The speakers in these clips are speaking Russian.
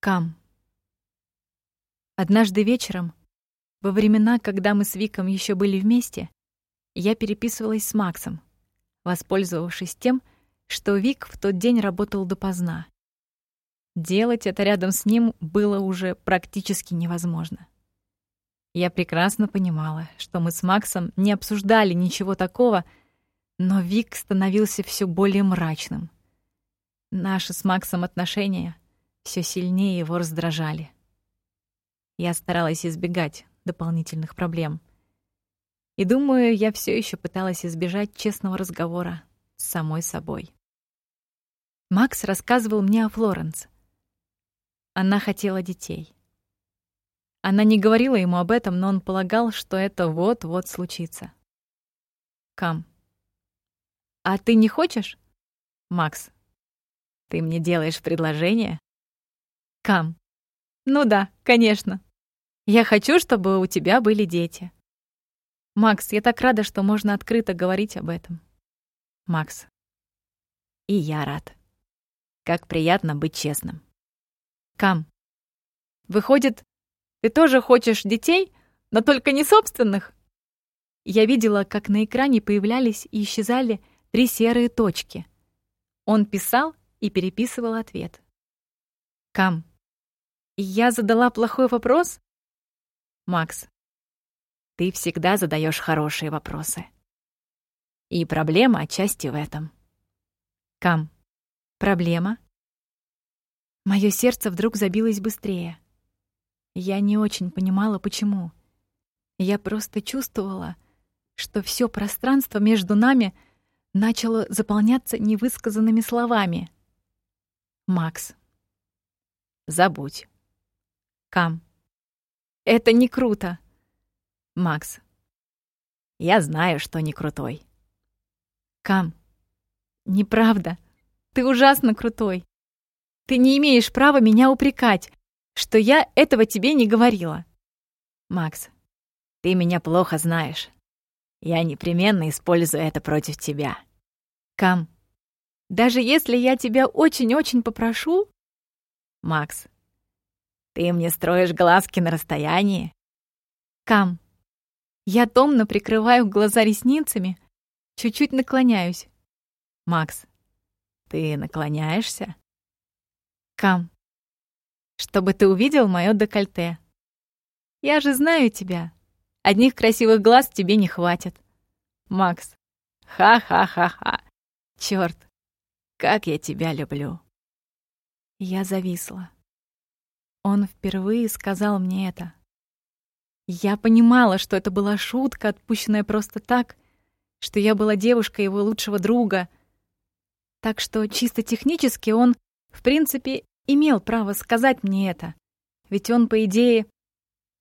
Кам. Однажды вечером, во времена, когда мы с Виком еще были вместе, я переписывалась с Максом, воспользовавшись тем, что Вик в тот день работал допоздна. Делать это рядом с ним было уже практически невозможно. Я прекрасно понимала, что мы с Максом не обсуждали ничего такого, но Вик становился все более мрачным. Наши с Максом отношения все сильнее его раздражали. Я старалась избегать дополнительных проблем. И думаю, я все еще пыталась избежать честного разговора с самой собой. Макс рассказывал мне о Флоренс. Она хотела детей. Она не говорила ему об этом, но он полагал, что это вот-вот случится. Кам. А ты не хочешь? Макс. Ты мне делаешь предложение? Кам. Ну да, конечно. Я хочу, чтобы у тебя были дети. Макс, я так рада, что можно открыто говорить об этом. Макс. И я рад. Как приятно быть честным. Кам. Выходит, ты тоже хочешь детей, но только не собственных? Я видела, как на экране появлялись и исчезали три серые точки. Он писал и переписывал ответ. Кам. Я задала плохой вопрос? Макс. Ты всегда задаешь хорошие вопросы. И проблема отчасти в этом. Кам. Проблема? Моё сердце вдруг забилось быстрее. Я не очень понимала, почему. Я просто чувствовала, что всё пространство между нами начало заполняться невысказанными словами. Макс. Забудь. Кам. Это не круто. Макс. Я знаю, что не крутой. Кам. Неправда. Ты ужасно крутой. Ты не имеешь права меня упрекать, что я этого тебе не говорила. Макс. Ты меня плохо знаешь. Я непременно использую это против тебя. Кам. Даже если я тебя очень-очень попрошу, Макс. Ты мне строишь глазки на расстоянии? Кам. Я томно прикрываю глаза ресницами, чуть-чуть наклоняюсь. Макс. Ты наклоняешься? Кам. Чтобы ты увидел моё декольте. Я же знаю тебя. Одних красивых глаз тебе не хватит. Макс. Ха-ха-ха-ха. Чёрт, как я тебя люблю. Я зависла. Он впервые сказал мне это. Я понимала, что это была шутка, отпущенная просто так, что я была девушкой его лучшего друга. Так что чисто технически он, в принципе, имел право сказать мне это. Ведь он, по идее,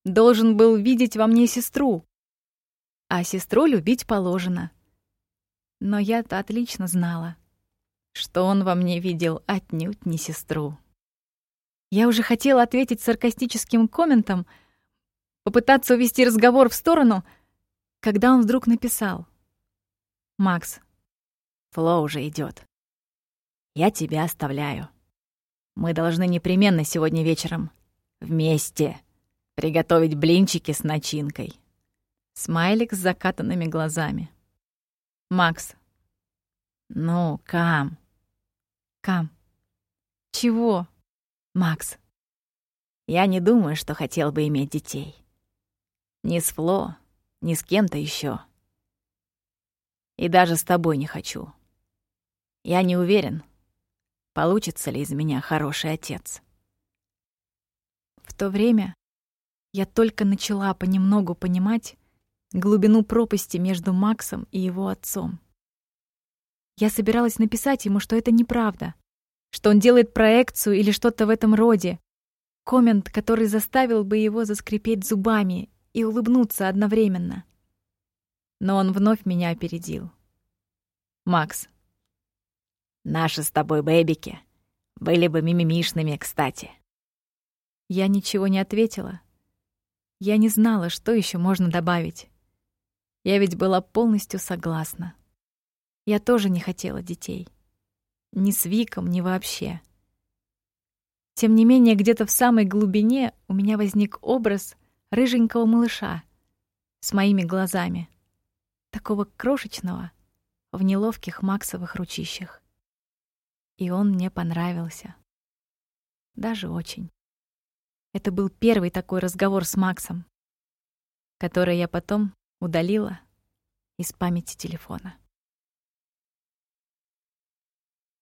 должен был видеть во мне сестру. А сестру любить положено. Но я-то отлично знала, что он во мне видел отнюдь не сестру. Я уже хотела ответить саркастическим комментом, попытаться увести разговор в сторону, когда он вдруг написал. «Макс, Фло уже идет. Я тебя оставляю. Мы должны непременно сегодня вечером вместе приготовить блинчики с начинкой». Смайлик с закатанными глазами. «Макс, ну, Кам, Кам. Чего? Макс. Я не думаю, что хотел бы иметь детей. Ни с Фло, ни с кем-то еще. И даже с тобой не хочу. Я не уверен, получится ли из меня хороший отец. В то время я только начала понемногу понимать глубину пропасти между Максом и его отцом. Я собиралась написать ему, что это неправда, что он делает проекцию или что-то в этом роде. Коммент, который заставил бы его заскрипеть зубами и улыбнуться одновременно. Но он вновь меня опередил. Макс. Наши с тобой бэбики были бы мимимишными, кстати. Я ничего не ответила. Я не знала, что еще можно добавить. Я ведь была полностью согласна. Я тоже не хотела детей. Ни с Виком, ни вообще. Тем не менее, где-то в самой глубине у меня возник образ рыженького малыша с моими глазами, такого крошечного в неловких максовых ручищах. И он мне понравился. Даже очень. Это был первый такой разговор с Максом, который я потом удалила из памяти телефона.